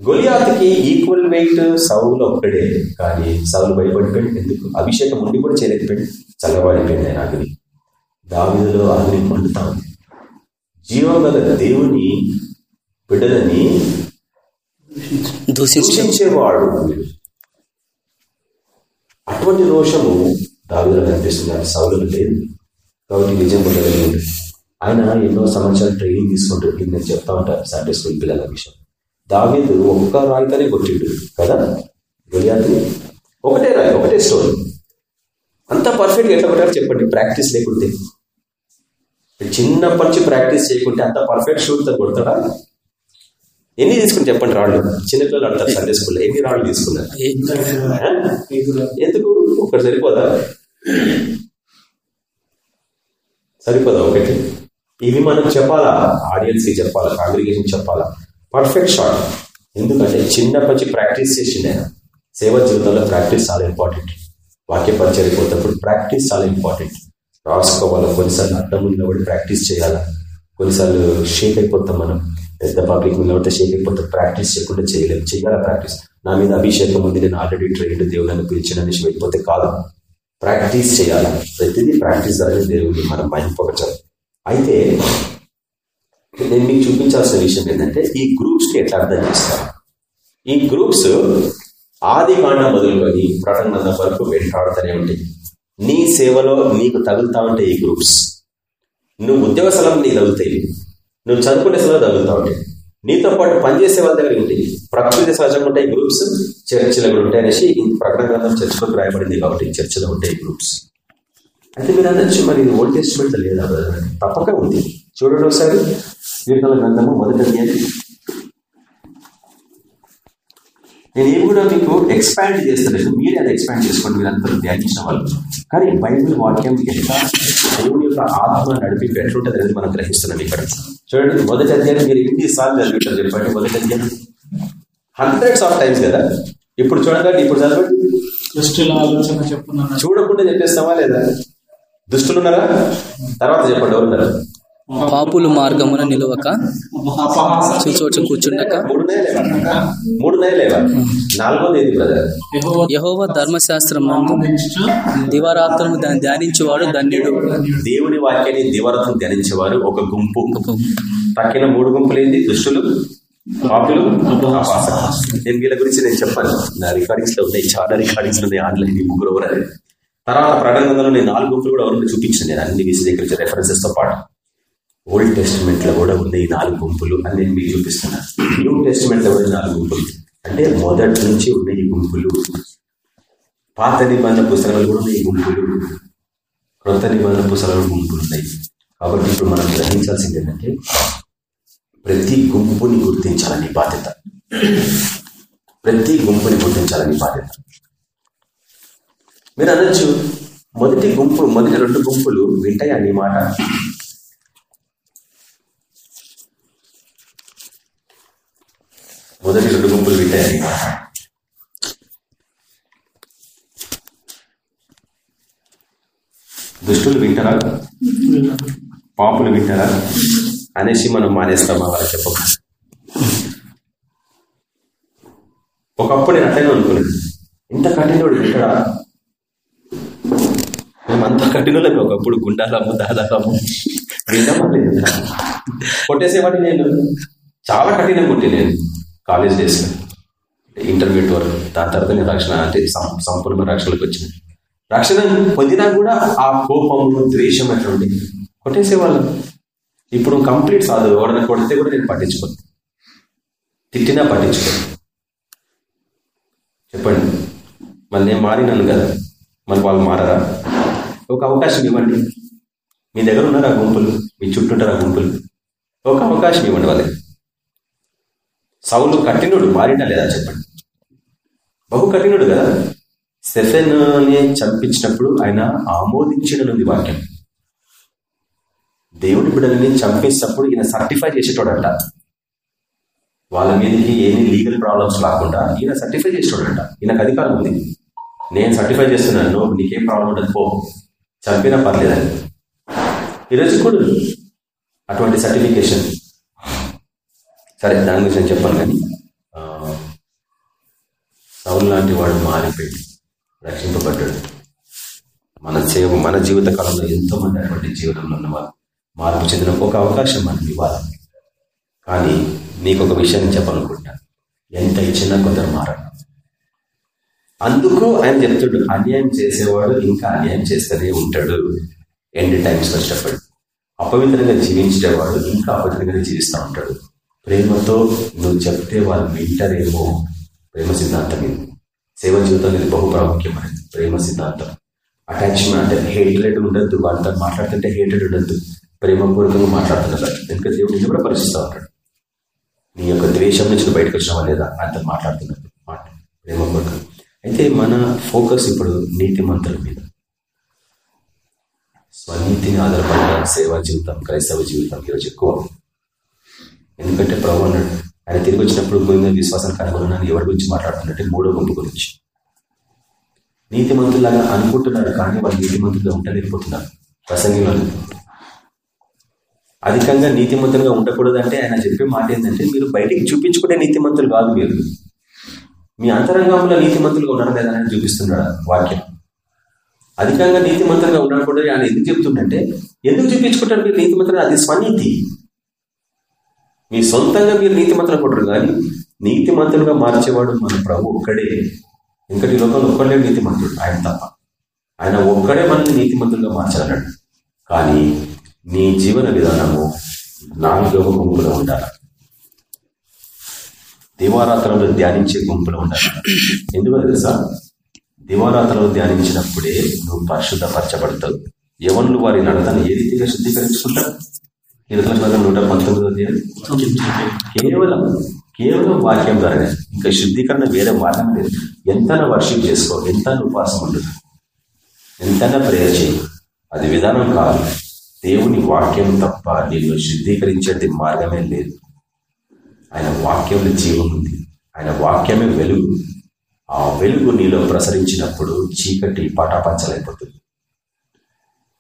గొలియాత్కి ఈక్వల్ వెయిట్ సౌలు ఒక్కడే. కానీ సౌలు భయపడిపోయింది ఎందుకు? అభిషేకం ఉండి కూడా చేయలేకపోయింది చల్లబడిపోయింది ఆయన అగ్ని దావిలో అగ్ని మండుతా ఉంది జీవగల దేవుని బిడ్డలని దూషించేవాడు వీడు. అటువంటి రోషము దావిలో కనిపిస్తుంది. సౌలు లేదు. కాబట్టి నిజం పొందగలిగింది ఆయన ఎన్నో సంవత్సరాలు ట్రైనింగ్ తీసుకుంటాడు ఇది నేను చెప్తా ఉంటాను సండే స్కూల్ పిల్లల విషయం. దావీదు ఒక్క రాయితోనే కొట్టిండు కదా? గొలియాతు ఒకటే రాయి ఒకటే స్టోరీ అంత పర్ఫెక్ట్ ఎట్లా కొట్టారు చెప్పండి ప్రాక్టీస్ లేకుంటే. చిన్నప్పటి నుంచి ప్రాక్టీస్ చేయకుంటే అంత పర్ఫెక్ట్ షూట్తో కొడతాడా? ఎన్ని తీసుకుని చెప్పండి రాళ్ళు? చిన్నపిల్లలు ఆడతారు సండే స్కూల్లో ఎన్ని రాళ్ళు తీసుకున్నారు? ఎందుకు? ఒకటి సరిపోదా? సరిపోదా ఒకటి? ఇవి మనం చెప్పాలా? ఆడియన్స్కి చెప్పాలా? కాంగ్రిగేషన్ చెప్పాలా? Perfect shot. ఎందుకంటే చిన్నప్పటి నుంచి ప్రాక్టీస్ చేసిండే సేవ జీవితంలో ప్రాక్టీస్ చాలా ఇంపార్టెంట్. వాక్య పరిచయం ప్రాక్టీస్ చాలా ఇంపార్టెంట్. రాసుకోవాలా? కొన్నిసార్లు అడ్డం కూడా ప్రాక్టీస్ చేయాలా? కొన్నిసార్లు షేక్ అయిపోతాం మనం. పెద్ద పబ్లిక్ నిలబడితే షేక్ అయిపోతాం ప్రాక్టీస్ చేయకుండా చేయలేము చేయాలా ప్రాక్టీస్? నా మీద అభిషేకం ఉంది. నేను ఆల్రెడీ ట్రైన్డ్ దేవుళ్ళని పిలిచిన అనేసి వెళ్ళిపోతే కాదు. ప్రాక్టీస్ చేయాలా? ప్రతిదీ ప్రాక్టీస్ ద్వారా దేవుడిని మనం మైండ్ పొగచాలి అయితే నేను మీకు చూపించాల్సిన విషయం ఏంటంటే ఈ గ్రూప్స్కి ఎట్లా అర్థం చేస్తాను ఈ గ్రూప్స్ ఆది కాండ మొదలుకొని ప్రకటన వరకు వెంటాడుతూనే ఉంటాయి. నీ సేవలో నీకు తగులుతా ఉంటాయి ఈ గ్రూప్స్. నువ్వు ఉద్యోగ స్థలం నీకు తగులుతాయి. నువ్వు చదువుకునే స్థలం తగులుతా ఉంటాయి. నీతో పాటు పనిచేసే వాళ్ళ దగ్గర ఉంటాయి. ప్రకృతి సహజంగా ఉంటాయి గ్రూప్స్ చర్చిలో కూడా ఉంటాయి అనేసి ప్రకటన గ్రంథం చర్చలకు రాయబడింది కాబట్టి చర్చలో ఉంటాయి గ్రూప్స్. అయితే మీరు అనొచ్చు మరి ఇది ఓల్డ్ టెస్ట్మెంట్ లేదా. తప్పక ఉంది. చూడండి ఒకసారి కీర్తన గ్రంథము మొదటి అధ్యాయం. నేను ఏం కూడా మీకు ఎక్స్పాండ్ చేస్తలేదు. మీరే అది ఎక్స్పాండ్ చేసుకోండి మీరందరూ ధ్యానించిన వాళ్ళు. కానీ బైబిల్ వాక్యం ఎట్లా దేవుని యొక్క ఆత్మ నడిపి ఎట్లుంటుంది అనేది మనం గ్రహిస్తున్నాం ఇక్కడ. చూడండి మొదటి అధ్యాయం మీరు ఎన్ని సార్లు చదివింటారు చెప్పండి. మొదటి అధ్యాయం. హండ్రెడ్స్ ఆఫ్ టైమ్స్ కదా. ఇప్పుడు చూడండి ఇప్పుడు చదవండి. చూడకుండా చెప్పేస్తావా లేదా? దుష్టులు ఉన్నారా తర్వాత చెప్పండి ఎవరున్నారు? పాపులు మార్గమున నిలవక చూచోట కూర్చుండక. మూడు లేవా మూడు లేవా నాలుగోది ఏది బ్రదర్ యెహోవా ధర్మశాస్త్రం దివారాత్రము దాన్ని ధ్యానించువాడు ధన్యుడు. దేవుని వాక్యాన్ని దివరతం ధ్యానించేవారు ఒక గుంపు. తక్కిన మూడు గుంపులు ఏంది దుష్టులు పాపులు. నేను వీళ్ళ గురించి నేను చెప్పాను. నా రికార్డింగ్స్లో ఉన్నాయి చాలా రికార్డింగ్స్ ఉన్నాయి ఆన్లైన్ ముగ్గురు తర్వాత ప్రకటనలో నేను నాలుగు గుంపులు కూడా ఎవరిని చూపించాను. నేను అన్ని విశదీకరించే రెఫరెన్సెస్తో పాటు. ఓల్డ్ టెస్టిమెంట్లో కూడా ఉన్నాయి ఈ నాలుగు గుంపులు అని నేను మీకు చూపిస్తున్నాను. న్యూ టెస్టిమెంట్లో కూడా నాలుగు గుంపులు అంటే మొదటి నుంచి ఉన్నాయి ఈ గుంపులు. పాత నిబంధన పుస్తకాలు కూడా ఉన్నాయి ఈ గుంపులు. క్రొత్త నిబంధన పుస్తకాలు గుంపులు ఉన్నాయి. కాబట్టి ఇప్పుడు మనం గ్రహించాల్సింది ఏంటంటే ప్రతి గుంపుని గుర్తించాలని బాధ్యత. ప్రతి గుంపుని గుర్తించాలని బాధ్యత. మీరు అనొచ్చు మొదటి గుంపు మొదటి రెండు గుంపులు వింటాయా నీ మాట? మొదటి రెండు గుంపులు వింటాయి దుష్టులు వింటారా? పాపులు వింటారా? అనేసి మనం మానేస్తామా వాళ్ళకి చెప్పక ఒకప్పుడు నేను అట్లనే అనుకోలేదు ఇంత కఠినోడు వింటాడా? మేము అంత ఒకప్పుడు గుండాలము దాదాలము వింటామా కొట్టేసేవాడిని నేను చాలా కఠినంగా కొట్టి నేను కాలేజ్ డేస్ ఇంటర్మీడియట్ వరకు దాని తర్వాత నేను రక్షణ అంటే సం- సంపూర్ణ రక్షణకు వచ్చిన. రక్షణ పొందినా కూడా ఆ కోపము ద్వేషం అటువంటి కొట్టేసేవాళ్ళం. ఇప్పుడు కంప్లీట్ సాధు ఎవడన్నా కొడితే కూడా నేను పట్టించుకోను. తిట్టినా పట్టించుకోను. చెప్పండి. మళ్ళీ నేను మారినాను కదా. మరి వాళ్ళు మారరా? ఒక అవకాశం ఇవ్వండి. మీ దగ్గర ఉన్నారా గుంపులు? మీ చుట్టూ ఉంటారా గుంపులు? ఒక అవకాశం ఇవ్వండి వాళ్ళకి. సౌలు కఠినుడు మారినా లేదా చెప్పండి. బహు కఠినుడు కదా. సెఫెన్ని చంపించినప్పుడు ఆయన ఆమోదించిననుంది వాక్యం. దేవుడి బిడ్డలని చంపేసినప్పుడు ఈయన సర్టిఫై చేసేటోడంట. వాళ్ళ మీదకి ఏమి లీగల్ ప్రాబ్లమ్స్ రాకుండా ఈయన సర్టిఫై చేసేటోడంట. ఈయనకు అధికారం ఉంది. నేను సర్టిఫై చేస్తున్నాను నీకేం ప్రాబ్లం ఉండదు పో. చంపినా పర్లేదని. ఈరోజు కూడా అటువంటి సర్టిఫికేషన్ సరే దాని గురించి నేను చెప్పాను కానీ ఆ, లాంటి వాడు మారిపోయి రక్షింపబడ్డాడు. మన సేవ మన జీవిత కాలంలో ఎంతో మంది అటువంటి జీవితంలో ఉన్నవారు మార్పు చెందిన ఒక అవకాశం మనకి ఇవ్వాలి. కానీ నీకు ఒక విషయాన్ని చెప్పాలనుకుంటా ఎంత ఇచ్చినా కొందరు మారాలి అందుకు ఆయన చెప్తాడు అన్యాయం చేసేవాడు ఇంకా అన్యాయం చేస్తూనే ఉంటాడు. ఎండ్ టైమ్స్ వచ్చేటప్పుడు అపవిత్రంగా జీవించేవాడు ఇంకా అపవిత్రంగానే జీవిస్తూ ఉంటాడు. ప్రేమతో నువ్వు చెప్తే వాళ్ళు వింటారేమో ప్రేమ సిద్ధాంతం ఇది. సేవ జీవితం ఇది బహు ప్రాముఖ్యమైనది ప్రేమ సిద్ధాంతం. అటాచ్మెంట్ అంటే హేటెడ్ ఉండద్దు వాళ్ళతో మాట్లాడుతుంటే హేటెడ్ ఉండద్దు. ప్రేమపూర్వకంగా మాట్లాడుతున్నారు ఎందుకంటే దేవుడు నిన్ను కూడా పరిశీలిస్తూ ఉంటాడు. నీ యొక్క ద్వేషం నుంచి బయటకు వచ్చినావా లేదా? అంత మాట్లాడుతున్నారు మాట. ప్రేమపూర్వకం అయితే మన ఫోకస్ ఇప్పుడు నీతి మంతుల మీద. స్వనీతిని ఆధారపడిన సేవా జీవితం క్రైస్తవ జీవితం ఈరోజు ఎక్కువ. ఎందుకంటే ప్రభు అన్నాడు ఆయన తిరిగి వచ్చినప్పుడు భూమి మీద విశ్వాసం కనుగొనని ఎవరి గురించి మాట్లాడుతున్నట్టే మూడో గుంపు గురించి. నీతి మంత్రులాగా అనుకుంటున్నారు కానీ వాళ్ళు నీతి మంత్రులుగా ఉండలేకపోతున్నారు. ప్రసంగిలో అధికంగా నీతిమంతులుగా ఉండకూడదంటే ఆయన చెప్పే మాట ఏంటంటే మీరు బయటికి చూపించుకునే నీతిమంతులు కాదు మీరు. మీ అంతరంగంలో నీతిమంతులుగా ఉన్నారు లేదా అని చూపిస్తున్నాడు వాక్యం. అధికంగా నీతిమంతులుగా ఉండకూడదు ఆయన ఎందుకు చెప్తుండంటే ఎందుకు చూపించుకుంటారు మీరు నీతిమంతులు? అది స్వనీతి. మీ సొంతంగా మీరు నీతిమంతులు కొట్టరు కానీ నీతిమంతులుగా మార్చేవాడు మన ప్రభు ఒక్కడే. ఇంకటి లోకంలో ఒక్కడే నీతిమంతుడు ఆయన తప్ప. ఆయన ఒక్కడే మనల్ని నీతిమంతులుగా మార్చాలన్నాడు. కానీ నీ జీవన విధానము నాలుగవ గుంపులో ఉండాలి. దివారాత్రంలో ధ్యానించే గుంపులో ఉండాలి. ఎందుకో తెలుసా? దివారాత్రంలో ధ్యానించినప్పుడే నువ్వు పరిశుద్ధపరచబడతావు. ఎవరు వారి నడతను ఏ రీతిగా శుద్ధీకరించుకుంటారు ఇరవై నూట పంతొమ్మిదో కేవలం కేవలం వాక్యం ద్వారానే. ఇంకా శుద్ధీకరణ వేరే మార్గం లేదు. ఎంత వర్షిప్ చేసుకో ఎంత ఉపాసం ఉండదు ఎంత ప్రేయర్ చేయి. అది విధానం కాదు. దేవుని వాక్యం తప్ప నేను శుద్ధీకరించేది మార్గమే లేదు. ఆయన వాక్యంలో జీవం ఉంది. ఆయన వాక్యమే వెలుగు. ఆ వెలుగు నీలో ప్రసరించినప్పుడు చీకటి పటాపంచలైపోతుంది.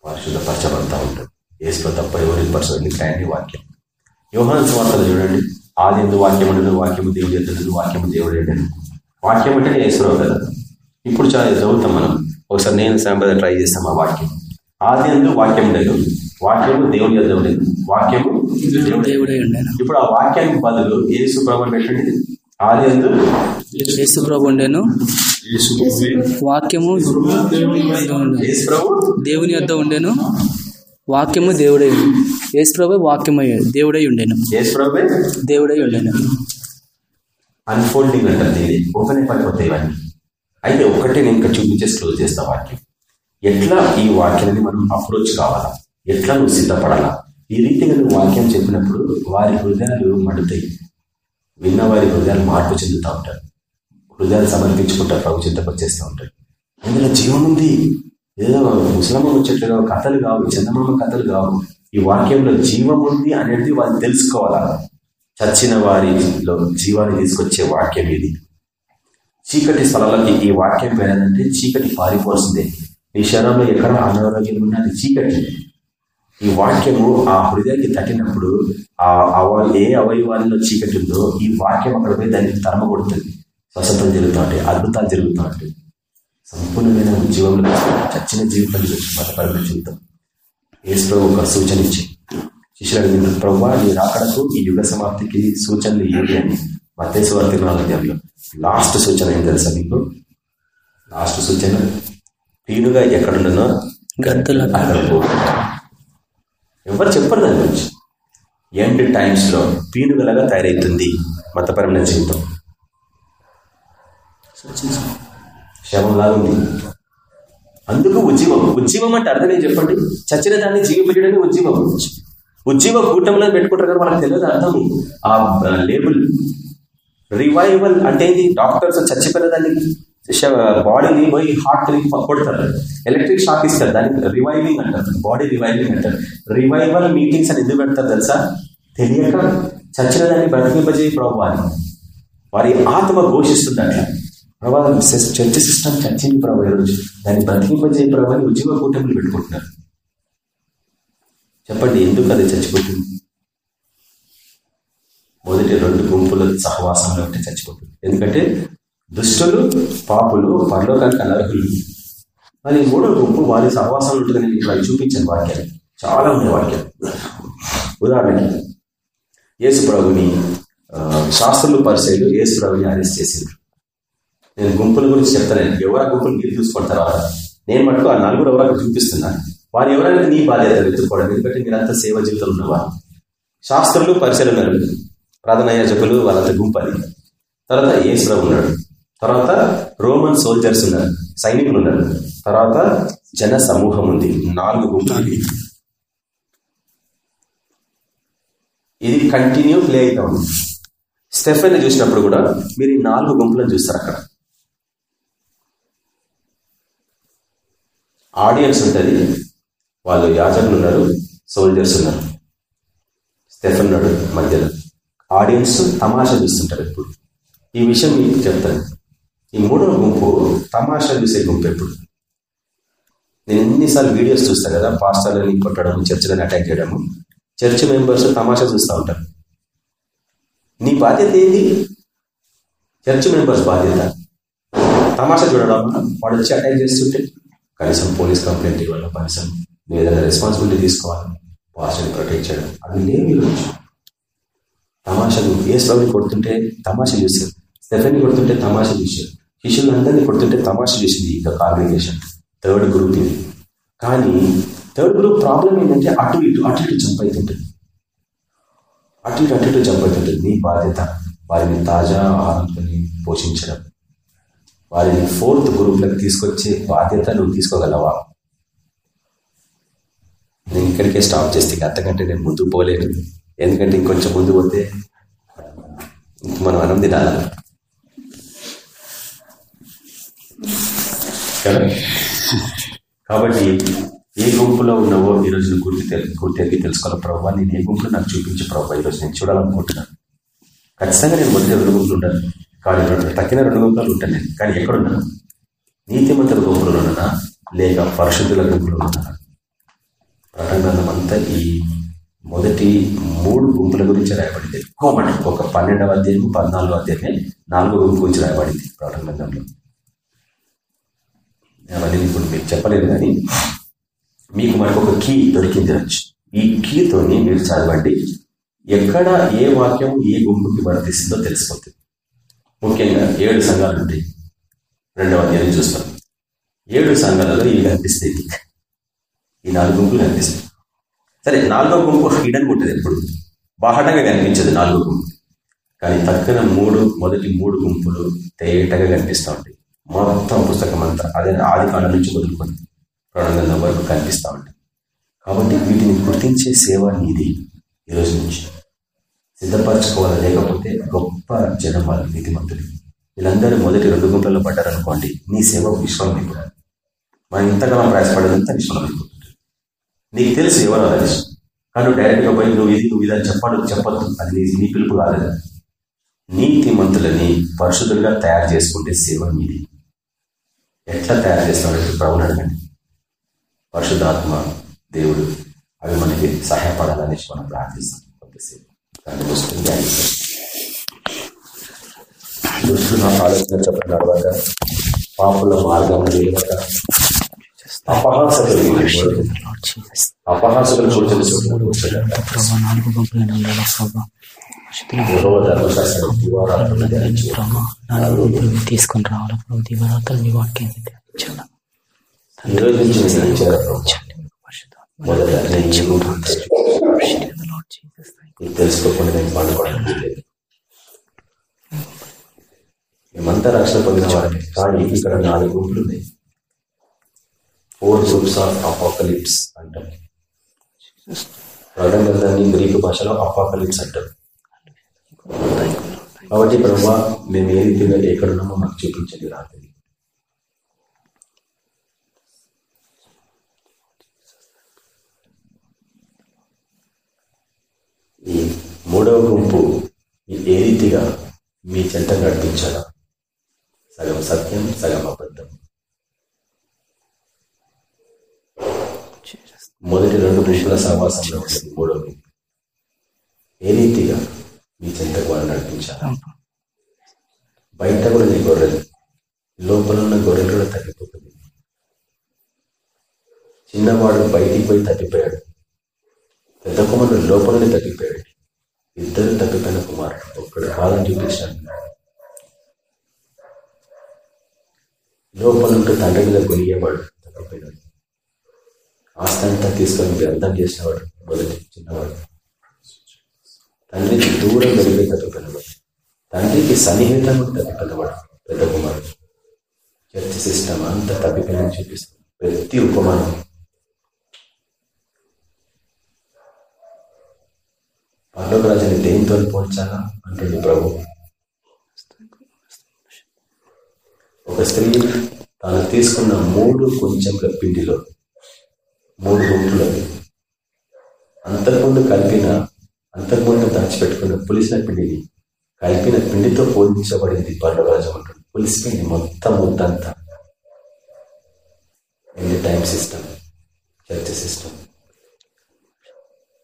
పరిశుద్ధపరచబడతా ఉంటుంది. ఏసులో తప్ప ఎవరి పరిశుద్ధి కాయని వాక్యం. యోహాన్ స్వార్థలు చూడండి. ఆది ఎందు వాక్యం ఉండదు వాక్యము దేవుడు ఎద్దదు వాక్యము దేవుడు ఎద్దడు వాక్యం అంటే ఏసురావు కదా. ఇప్పుడు చాలా చదువుతాం మనం. ఒకసారి నేను సాంబద ట్రై చేస్తాం ఆ వాక్యం. ఆది ఎందు వాక్యం ఉండదు వాక్యము దేవుడి యొద్ద వాక్యము దేవుడై. ఉండేను. ఇప్పుడు ఆ వాక్యానికి బదులు ప్రభు పెట్టండి ఆది ఎందు? యేసు ప్రభు ఉండేను. వాక్యము దేవుని యొద్ద ఉండేను. వాక్యము దేవుడై. యేసు ప్రభు వాక్యమై దేవుడై ఉండేను. ప్రభే? దేవుడై ఉండేను. అన్ఫోల్డింగ్ అంటారు దీన్ని. ఓపెన్ అయిపోతాయి ఇవన్నీ. అయితే ఒక్కటే నేను ఇంకా చూపించేసి క్లోజ్ చేస్తా వాక్యం. ఎట్లా ఈ వాక్యాన్ని మనం అప్రోచ్ కావాలా? ఎట్లా నువ్వు సిద్ధపడాలా? ఈ రీతిగా నువ్వు వాక్యం చెప్పినప్పుడు వారి హృదయాలు మండుతాయి. విన్న వారి హృదయాలు మార్పు చెందుతూ ఉంటారు హృదయాలు సమర్పించుకుంటారు ప్రభు చింతపరిచేస్తూ ఉంటారు ఇందులో జీవం ఉంది. ఏదో ముసలమ్మ ముచ్చట్లు కథలు కావు చందమామ కథలు కావు. ఈ వాక్యంలో జీవం ఉంది అనేది వాళ్ళు తెలుసుకోవాలా? చచ్చిన వారిలో జీవాన్ని తీసుకొచ్చే వాక్యం ఇది చీకటి స్థలాలకి ఈ వాక్యం వెళ్ళాలంటే చీకటి పారిపోవాల్సిందే ఈ శరీరంలో ఎక్కడ అనారోగ్యం ఉన్నది చీకటి. ఈ వాక్యము ఆ హృదయానికి తట్టినప్పుడు ఆ అవ ఏ అవయవాలలో చీకటి ఉందో ఈ వాక్యం అక్కడ పోయి దానికి తరమ కొడుతుంది. స్వస్థతలు జరుగుతూ ఉంటాయి అద్భుతాలు జరుగుతూ ఉంటాయి. సంపూర్ణమైన ఉద్యోగంలో చచ్చిన జీవితం మతపరమైన జీవితం. ఏసులో ఒక సూచన ఇచ్చి శిష్యులు అడిగిన ప్రభావ నీ రాకడకు ఈ యుగ సమాప్తికి సూచనలు ఏమి అని మతేశ్వర్తి నాలుగు లాస్ట్ సూచన ఏం తెలుసా మీకు లాస్ట్ సూచన పీనుగా ఎక్కడుండనో గంతుల అక్కడ ఎవరు చెప్పరు దాని గురించి. ఎండ్ టైమ్స్లో పీనుగలగా తయారవుతుంది మతపరమైన జీవితం. శవంలాగా ఉంది. అందుకు ఉజ్జీవం ఉజ్జీవం అంటే అర్థం ఏం చెప్పండి? చచ్చిన దాన్ని జీవింపజేయడమే ఉజ్జీవం. ఉజ్జీవ కూటంలో పెట్టుకుంటారు కదా మనకు తెలియదు అర్థం. ఆ లేబుల్. రివైవల్ అంటే ఇది డాక్టర్స్ చచ్చిపోయిన దాన్ని బాడీని పోయి హార్ట్ కొడతారు. ఎలక్ట్రిక్ షాక్ ఇస్తారు. దానికి రివైవింగ్ అంటారు. బాడీ రివైవింగ్ అంటారు. రివైవల్ మీటింగ్స్ అని ఎందుకు పెడతారు తెలుసా? తెలియక చచ్చిన దాన్ని బ్రతికింపజేయి ప్రభావ అని వారి ఆత్మ ఘోషిస్తుంది అట్లా ప్రభావ చర్చ సిస్టమ్ చచ్చింది ప్రభావ ఈరోజు దాన్ని బ్రతికింపజేయి ప్రభావ అని ఉద్యోగ కూటమిలు పెట్టుకుంటున్నారు. చెప్పండి ఎందుకు అది చచ్చిపోతుంది? మొదటి రెండు గుంపుల సహవాసంలో ఉంటే చచ్చిపోతుంది. ఎందుకంటే దుష్టులు పాపులు పరలోకానికి అనర్హులు. మరి మూడో గుంపు వారి సహవాసం ఉంటుందని నేను ఇట్లా చూపించాను వాక్యాలు చాలా ఉన్నాయి వాక్యాలు ఉదాహరణకి యేసు ప్రభుని శాస్త్రులు పరిచయలు యేసు ప్రభుని అరెస్ట్ చేసిండ్రు. నేను గుంపుల గురించి చెప్తాను ఎవరు గుంపులు మీరు చూసుకుంటారా? నేను మటుకు ఆ నలుగురు ఎవరు చూపిస్తున్నాను వారు ఎవరైనా నీ బాధ్యత వెతుక్కోవడం ఎందుకంటే మీరంతా సేవ జీవితంలో ఉన్నవారు. శాస్త్రులు పరిచయలు ప్రధాన యాజకులు వాళ్ళంత గుంపు అది. తర్వాత యేసురావు ఉన్నాడు. తర్వాత రోమన్ సోల్జర్స్ ఉన్నారు సైనికులు ఉన్నారు తర్వాత జన సమూహం ఉంది. నాలుగు గుంపులు. ఇది కంటిన్యూ ప్లే అవుతా ఉంది. స్టెఫెన్ చూసినప్పుడు కూడా మీరు ఈ నాలుగు గుంపులను చూస్తారు అక్కడ. ఆడియన్స్ ఉంటుంది. వాళ్ళు యాజకులు ఉన్నారు సోల్జర్స్ ఉన్నారు. స్టెఫెన్ ఉన్నాడు మధ్యలో. ఆడియన్స్ తమాషా చూస్తుంటారు ఇప్పుడు. ఈ విషయం మీకు చెప్తాను. ఈ మూడవ గుంపు తమాషా చూసే గుంపు ఎప్పుడు? నేను ఎన్నిసార్లు వీడియోస్ చూస్తాను కదా పాస్టర్లని కొట్టడం చర్చలను అటాక్ చేయడము. చర్చ్ మెంబర్స్ తమాషా చూస్తూ ఉంటారు. నీ బాధ్యత ఏంది? చర్చ్ మెంబర్స్ బాధ్యత. తమాషా చూడడం వాడు వచ్చి అటాక్ చేస్తుంటే కనీసం పోలీస్ కంప్లైంట్ ఇవ్వాలి కనీసం నువ్వు ఏదైనా రెస్పాన్సిబిలిటీ తీసుకోవాలి పాస్టర్ని ప్రొటెక్ట్ చేయడం. అది లేవు ఈరోజు తమాషాలు ఏ స్లోని కొడుతుంటే తమాషా చూశారు స్టెఫెన్ కొడుతుంటే తమాషా చూశారు శిష్యులందరినీ కొడుతుంటే తమాష చేసింది ఇక కాంగ్రిగేషన్ థర్డ్ గ్రూప్ ఇది. కానీ థర్డ్ గ్రూప్ ప్రాబ్లం ఏంటంటే అటు ఇటు అటు ఇటు జంప్ అవుతుంటుంది అటు ఇటు అటు ఇటు జంప్ అవుతుంటుంది నీ బాధ్యత. వారిని తాజా ఆహారంతో పోషించడం. వారిని ఫోర్త్ గ్రూప్లకు తీసుకొచ్చే బాధ్యత నువ్వు తీసుకోగలవా? నేను ఇక్కడికే స్టాప్ చేస్తే అంతకంటే నేను ముందు పోలేను. ఎందుకంటే ఇంకొంచెం ముందు పోతే మనం అన్నం తినాలి. కదా? కాబట్టి ఏ గుంపులో ఉన్నావో ఈరోజు నువ్వు గుర్తు గుర్తెరిగి తెలుసుకోవాలి ప్రభావ. నేను ఏ గుంపులో నాకు చూపించు ప్రభావ ఈరోజు నేను చూడాలనుకుంటున్నాను. ఖచ్చితంగా నేను మొదటి రెండు గుంపులు ఉంటాను. కానీ రెండు తక్కిన రెండు గుంపులు ఉంటాను నేను. కానీ ఎక్కడున్నాను నీతిమంతుల గుంపులో ఉన్నానా? లేక పరిశుద్ధుల గుంపులో ఉన్నానా? ప్రకటన అంతా ఈ మొదటి మూడు గుంపుల గురించి రాయబడింది. ఎక్కువ మనకు ఒక పన్నెండవ అధ్యాయం పద్నాలుగో అధ్యాయమే నాలుగో గుంపు గురించి రాయబడింది ప్రకటన గ్రంథంలో అవన్నీ ఇప్పుడు మీకు చెప్పలేదు కానీ మీకు మనకు ఒక కీ దొరికింది రచ్చు ఈ కీతోని మీరు చదవండి. ఎక్కడ ఏ వాక్యం ఏ గుంపుకి వర్తిస్తుందో తెలిసిపోతుంది. ముఖ్యంగా ఏడు సంఘాలు ఉంటాయి రెండవ అధ్యాయం చూస్తాం. ఏడు సంఘాలలో ఇవి కనిపిస్తాయి. ఈ నాలుగు గుంపులు కనిపిస్తాయి. సరే నాలుగో గుంపు హిడన్ ఉంటుంది ఎప్పుడు? బాహటంగా కనిపించదు నాలుగో గుంపు. కానీ తక్కిన మూడు మొదటి మూడు గుంపులు తేటగా కనిపిస్తూ ఉంటాయి. మొత్తం పుస్తకం అంతా అదే ఆది కాలం నుంచి మొదలుకొని ప్రణాళిక వరకు కనిపిస్తూ ఉంటాయి. కాబట్టి వీటిని గుర్తించే సేవ నీది ఈరోజు నుంచి. సిద్ధపరచుకోవాలి? లేకపోతే గొప్ప జనం వాళ్ళు నీతిమంతులు. వీళ్ళందరూ మొదటి రెండు గుంటల్లో పడ్డారనుకోండి నీ సేవ విశ్వం మనం ఇంతకాలం ప్రయాసపడేదంతా విశ్వం అయిపోతుంది నీకు తెలుసు ఎవరు అది కానీ డైరెక్ట్గా పోయి నువ్వు ఇది నువ్వు ఇదని చెప్పాడు చెప్పద్దు. అది నీ- పిలుపు కాలేదు నీతిమంతులని పరిశుద్ధులుగా తయారు చేసుకుంటే సేవ మీది ఎట్లా తయారు చేస్తామంటే ప్రభుని అడగండి పరిశుద్ధాత్మ దేవుడు అవి మనకి సహాయపడాలని మనం ప్రార్థిస్తాం కొద్దిసేపు కానీ ముస్లిం ధ్యానిస్తాం. దుష్టుల ఆలోచన చెప్పడం నడవక పాపుల మార్గం నిలవక అపహాసకులు అపహాసకులు కూర్చొని చోట్ల కూర్చోలేక తీసుకొని రావాలి ప్రభు దివరాత్రులు మీ వాక్యాన్ని ధ్యానించాలి. తెలుసుకోకుండా నేను లేదు మేమంతా రక్షణ పొందిన వారమే కానీ ఇక్కడ నాలుగు గుంపులు ఉన్నాయి ఫోర్ గ్రూప్స్ ఆఫ్ అపాకలిప్స్ అంటాం ప్రకటన గ్రంథాన్ని గ్రీకు భాషలో అపాకలిప్స్ అంటారు కాబట్టి బ్రహ్మ మేము ఏ రీతిగా ఎక్కడున్నామో మాకు చూపించండి రాత్రి. ఈ మూడవ గుంపు ఏ రీతిగా మీ చెంత నడిపించాలా? సగం సత్యం సగం అబద్ధం. మొదటి రెండు సహవాసంలో ఉంటుంది మూడవ గుంపు. ఏ రీతిగా? మీ చెంతకు వాళ్ళు నడిపించాలి. బయట కూడా నీ గొర్రెలు లోపల ఉన్న గొర్రెలు కూడా తగ్గిపోతుంది చిన్నవాడు బయటికి పోయి తగ్గిపోయాడు పెద్ద కుమారుడు లోపలనే తగ్గిపోయాడు ఇద్దరు తగ్గిపోయిన కుమారుడు ఒక్కడు పాదం చూపించాడు. లోపల ఉంటే తండ్రి మీద కొనియేవాడు తగ్గిపోయినాడు ఆస్తి అంతా తీసుకొని వ్యర్థం చేసినవాడు మొదటి చిన్నవాడు. తండ్రికి దూరం వెలిగే పిల్లవాడు తండ్రికి సన్నిహితంగా తప్పిపోయినవాడు పెద్ద కుమారుడు చర్చ్ సిస్టమ్ అంతా తప్పిపోయిన చూపిస్తుంది ప్రతి ఉపమానం. పర్లోక రాజుని దేనితో పోల్చాలా? అంటుంది ప్రభు. ఒక స్త్రీ తాను తీసుకున్న మూడు కొంచెంల పిండిలో మూడు గుంపులు అంతకుముందు కలిపిన అంతకుముందు దాచిపెట్టుకున్న పులిసిన పిండిని కలిపిన పిండితో పోల్చబడింది పర్లరాజు ఉంటుంది పులిసి పిండి మొత్తం ముద్దంతా ఎన్ని టైం సిస్టమ్ చర్చ సిస్టమ్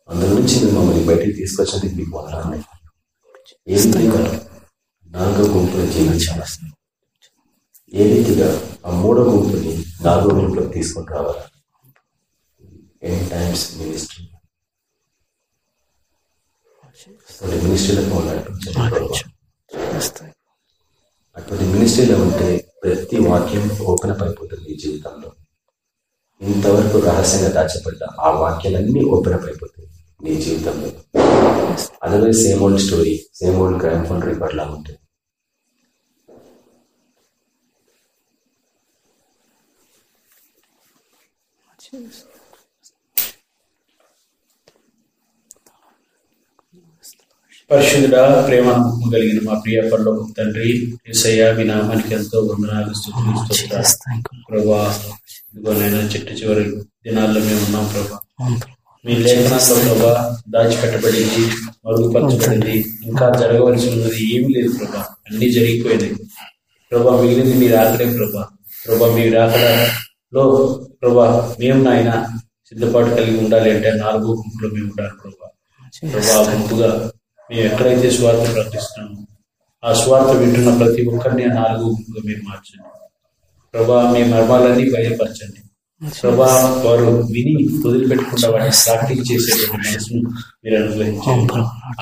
అందులో నుంచి మమ్మల్ని బయటికి తీసుకొచ్చింది మీకు వందనాలు ఏ నాలుగో గుంపులు జీవించాల్సింది ఏ రీతిగా ఆ మూడో గుంపుని నాలుగో గుంపులకు తీసుకొని రావాలి? ఎన్ టైమ్స్ మినిస్ట్రీ మినిస్ట్రీలకు నడిపించండి ప్రభు. అటువంటి మినిస్ట్రీలో ఉంటే ప్రతి వాక్యం ఓపెన్ అప్ అయిపోతుంది ఈ జీవితంలో. ఇంతవరకు రహస్యంగా దాచబడ్డ ఆ వాక్యాలన్నీ ఓపెన్ అప్ అయిపోతాయి నీ జీవితంలో. Otherwise same old story same old gramophone record లాగా ఉంటుంది. పరిశుద్ధుడా ప్రేమ నమ్మకం కలిగిన మా ప్రియ పరలోక తండ్రి ఏసయ్య మీ నామానికి ఎంతో వందనాలు you. ప్రభా ఇదిగోనైనా చిట్ట చివరి దినాల్లో మేము ఉన్నాం ప్రభా. ప్రభా. మీ లేఖనాల్లో ప్రభా దాచిపెట్టబడింది మరుగుపరచబడింది. ఇంకా జరగవలసి ఉన్నది ఏమీ లేదు ప్రభా. అన్ని జరిగిపోయినాయి. ప్రభా మిగిలింది మీరు ఆకలే ప్రభా. ప్రభా మీ రాకడలో ప్రభా మేము నాయన సిద్ధపాటు కలిగి ఉండాలి అంటే నాలుగో గుంపులో మేము ఉండాలి ప్రభా. ప్రభా ఆ గుంపుగా ఎక్కడైతే స్వార్థ ప్రకటిస్తున్నామో ఆ స్వార్థ వింటున్న ప్రతి ఒక్కరిని నాలుగో గుంపుగా మీరు మార్చండి. ప్రభా మీ మర్మాలన్నీ బయలుపరచండి. ప్రభా వారు విని వదిలిపెట్టకుండా వాటిని ప్రాక్టీస్ చేసేటువంటి మనసును మీరు అనుగ్రహించండి.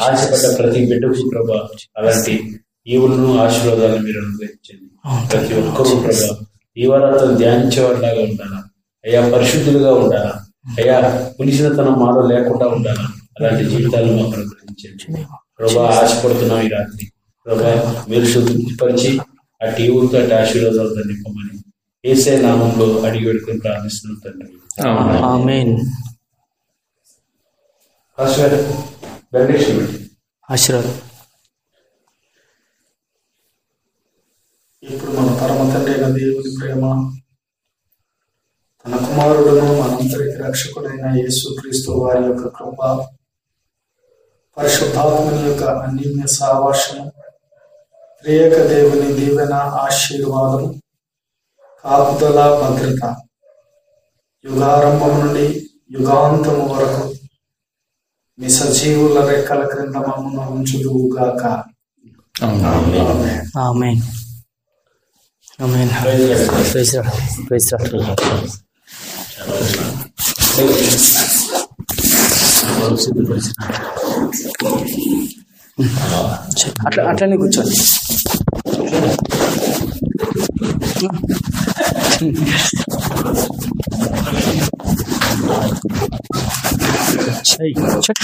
ఆశపడ్డ ప్రతి బిడ్డకు ప్రభా అలాంటి ఈవులను ఆశీర్వాదాలను మీరు అనుగ్రహించండి. ప్రతి ఒక్కరూ ప్రభా ఈ వారాలను ధ్యానించేవారిలాగా ఉండాలా? అయ్యా పరిశుద్ధులుగా ఉండాలా? అయ్యా పులిసినతనం మాలో లేకుండా ఉండాలా? అలాంటి జీవితాలను మాకు అనుగ్రహించండి. ప్రభా ఆశపడుతున్నాం ఈ రాత్రి. ప్రభా మీరు శుద్ధిపరిచి ఆ టీవులతో అటు ఆశీర్వాదాలతో నింపమని ఏసే నామంలో అడిగి పెట్టుకుని ప్రార్థిస్తున్నాం తండ్రి. ఆశీర్వాదం. ఇప్పుడు మన పరమ తండ్రి అయిన దేవుని ప్రేమ తన కుమారుడును మనందరికి రక్షకుడైన యేసుక్రీస్తు వారి యొక్క కృప పరిశుద్ధాత్మని యొక్క అన్యోన్య సావాసము ప్రియక దేవుని దీవెన ఆశీర్వాదం కాపుదల భద్రత. యుగారంభం నుండి యుగాంతము వరకు మీ సజీవుల రెక్కల క్రింద మమ్మను ఉంచుదువుగాక ఆమేన్. Amen. Amen praise Lord. Praise Lord. అట్లా అట్లనే కూర్చోండి చెయ్. చెక్.